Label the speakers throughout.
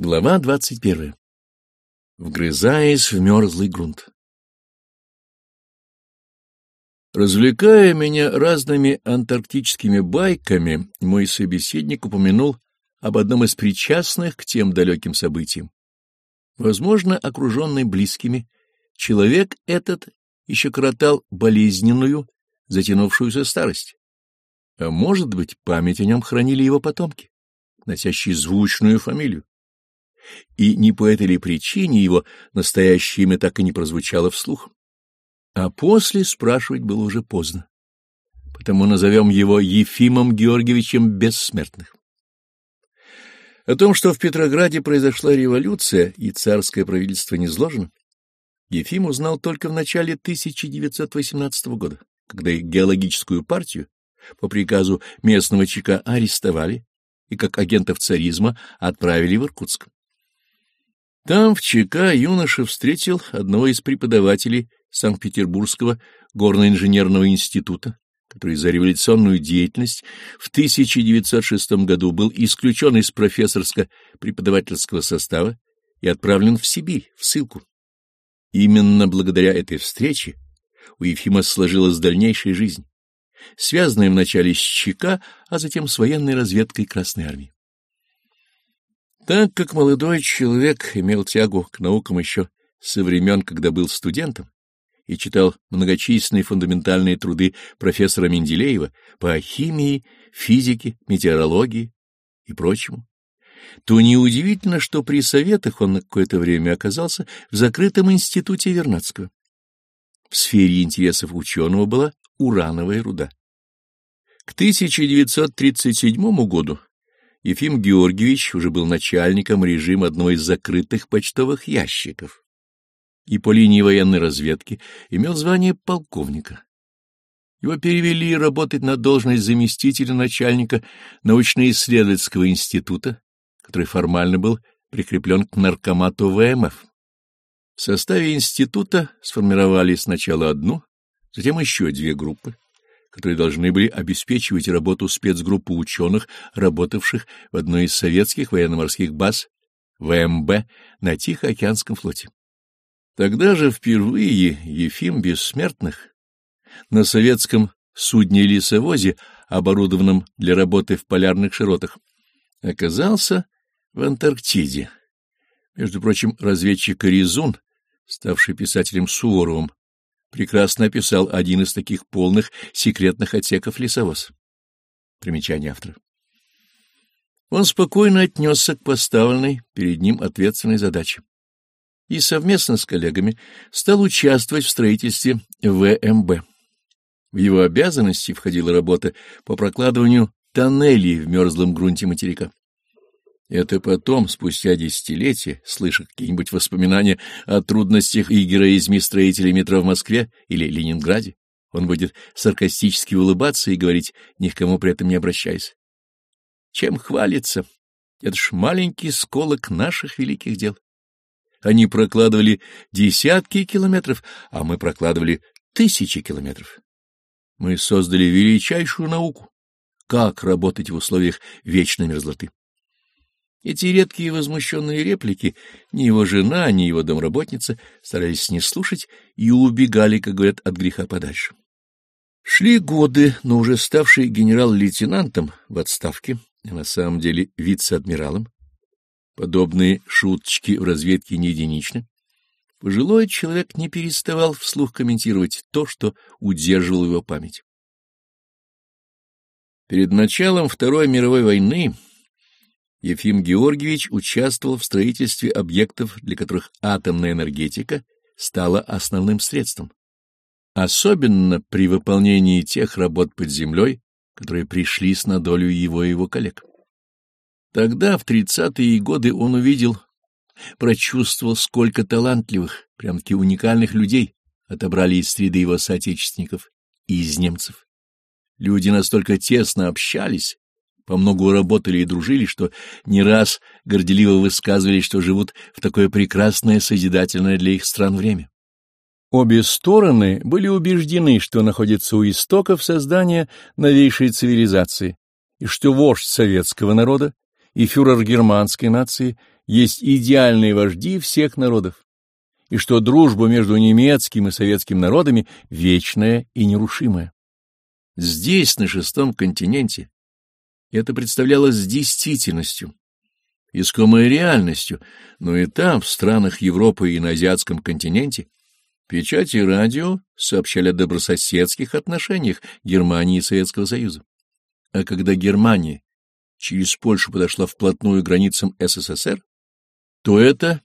Speaker 1: Глава двадцать первая. Вгрызаясь в мерзлый грунт. Развлекая меня разными антарктическими байками, мой собеседник упомянул об одном из причастных к тем далеким событиям. Возможно, окруженный близкими, человек этот еще коротал болезненную, затянувшуюся старость. А может быть, память о нем хранили его потомки, носящие звучную фамилию и не по этой ли причине его настоящее имя так и не прозвучало вслух. А после спрашивать было уже поздно, потому назовем его Ефимом Георгиевичем Бессмертных. О том, что в Петрограде произошла революция и царское правительство не сложено, Ефим узнал только в начале 1918 года, когда геологическую партию по приказу местного ЧК арестовали и как агентов царизма отправили в Иркутск. Там, в ЧК, юноша встретил одного из преподавателей Санкт-Петербургского горно-инженерного института, который за революционную деятельность в 1906 году был исключен из профессорско-преподавательского состава и отправлен в Сибирь, в ссылку. Именно благодаря этой встрече у Ефима сложилась дальнейшая жизнь, связанная вначале с ЧК, а затем с военной разведкой Красной Армии. Так как молодой человек имел тягу к наукам еще со времен, когда был студентом, и читал многочисленные фундаментальные труды профессора Менделеева по химии, физике, метеорологии и прочему, то неудивительно, что при советах он на какое-то время оказался в закрытом институте Вернадского. В сфере интересов ученого была урановая руда. К 1937 году Ефим Георгиевич уже был начальником режима одного из закрытых почтовых ящиков и по линии военной разведки имел звание полковника. Его перевели работать на должность заместителя начальника научно-исследовательского института, который формально был прикреплен к наркомату ВМФ. В составе института сформировали сначала одну, затем еще две группы которые должны были обеспечивать работу спецгруппы ученых, работавших в одной из советских военно-морских баз ВМБ на Тихоокеанском флоте. Тогда же впервые Ефим Бессмертных на советском судне-лесовозе, оборудованном для работы в полярных широтах, оказался в Антарктиде. Между прочим, разведчик Резун, ставший писателем Суворовым, прекрасно описал один из таких полных секретных отсеков лесовоз. Примечание автора. Он спокойно отнесся к поставленной перед ним ответственной задаче и совместно с коллегами стал участвовать в строительстве ВМБ. В его обязанности входила работа по прокладыванию тоннелей в мерзлом грунте материка. Это потом, спустя десятилетия, слыша какие-нибудь воспоминания о трудностях и героизме строителей метро в Москве или Ленинграде, он будет саркастически улыбаться и говорить, ни к кому при этом не обращаясь. Чем хвалиться? Это ж маленький сколок наших великих дел. Они прокладывали десятки километров, а мы прокладывали тысячи километров. Мы создали величайшую науку. Как работать в условиях вечной мерзлоты? Эти редкие возмущенные реплики ни его жена, ни его домработница старались не слушать и убегали, как говорят, от греха подальше. Шли годы, но уже ставший генерал-лейтенантом в отставке, а на самом деле вице-адмиралом, подобные шуточки в разведке не единичны, пожилой человек не переставал вслух комментировать то, что удерживало его память. Перед началом Второй мировой войны Ефим Георгиевич участвовал в строительстве объектов, для которых атомная энергетика стала основным средством. Особенно при выполнении тех работ под землей, которые пришлись на долю его и его коллег. Тогда, в тридцатые годы, он увидел, прочувствовал, сколько талантливых, прям-таки уникальных людей отобрали из среды его соотечественников и из немцев. Люди настолько тесно общались, по многу работали и дружили, что не раз горделиво высказывали, что живут в такое прекрасное, созидательное для их стран время. Обе стороны были убеждены, что находятся у истоков создания новейшей цивилизации, и что вождь советского народа и фюрер германской нации есть идеальные вожди всех народов, и что дружба между немецким и советским народами вечная и нерушимая. Здесь, на шестом континенте, это представлялось действительностью, искомой реальностью, но и там, в странах Европы и на азиатском континенте, печать и радио сообщали о добрососедских отношениях Германии и Советского Союза. А когда Германия через Польшу подошла вплотную к границам СССР, то это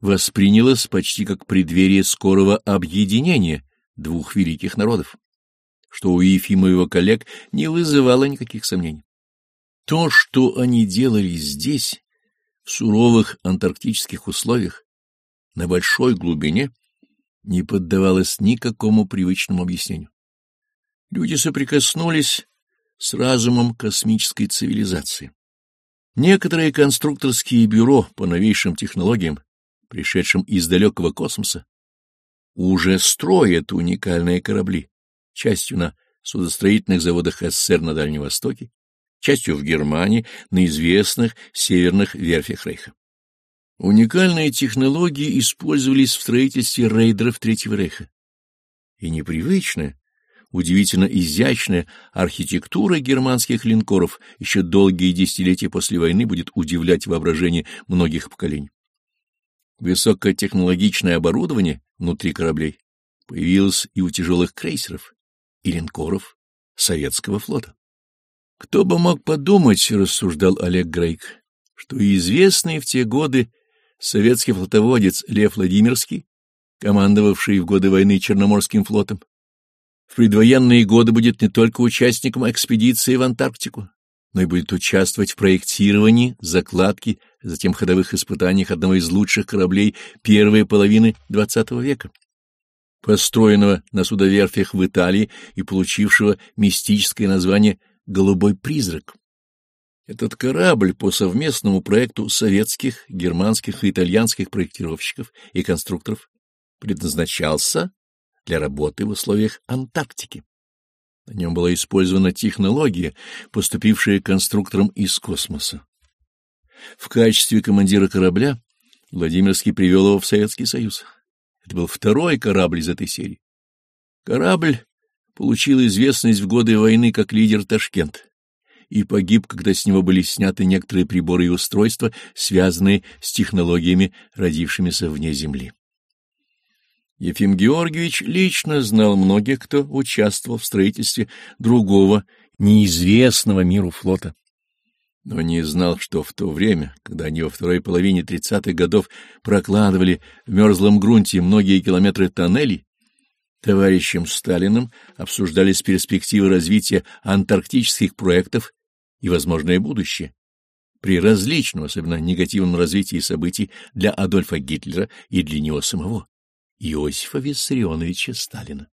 Speaker 1: воспринялось почти как преддверие скорого объединения двух великих народов, что у Ефима и его коллег не вызывало никаких сомнений. То, что они делали здесь, в суровых антарктических условиях, на большой глубине, не поддавалось никакому привычному объяснению. Люди соприкоснулись с разумом космической цивилизации. Некоторые конструкторские бюро по новейшим технологиям, пришедшим из далекого космоса, уже строят уникальные корабли, частью на судостроительных заводах СССР на Дальнем Востоке, частью в Германии, на известных северных верфях Рейха. Уникальные технологии использовались в строительстве рейдеров Третьего Рейха. И непривычная, удивительно изящная архитектура германских линкоров еще долгие десятилетия после войны будет удивлять воображение многих поколений. Высокотехнологичное оборудование внутри кораблей появилось и у тяжелых крейсеров и линкоров советского флота. Кто бы мог подумать, рассуждал Олег Грейк, что известный в те годы советский флотоводец Лев Владимирский, командовавший в годы войны Черноморским флотом, в предвоенные годы будет не только участником экспедиции в Антарктику, но и будет участвовать в проектировании, закладке, затем ходовых испытаниях одного из лучших кораблей первой половины XX века, построенного на судоверфях в Италии и получившего мистическое название «Голубой призрак». Этот корабль по совместному проекту советских, германских и итальянских проектировщиков и конструкторов предназначался для работы в условиях Антарктики. На нем была использована технология, поступившая конструктором из космоса. В качестве командира корабля Владимирский привел его в Советский Союз. Это был второй корабль из этой серии. Корабль получил известность в годы войны как лидер Ташкент и погиб, когда с него были сняты некоторые приборы и устройства, связанные с технологиями, родившимися вне Земли. Ефим Георгиевич лично знал многих, кто участвовал в строительстве другого, неизвестного миру флота. Но не знал, что в то время, когда они во второй половине тридцатых годов прокладывали в мерзлом грунте многие километры тоннелей, товарищем Сталиным обсуждались перспективы развития антарктических проектов и возможное будущее при различном, особенно негативном развитии событий для Адольфа Гитлера и для него самого. Иосифа Виссарионовича Сталина.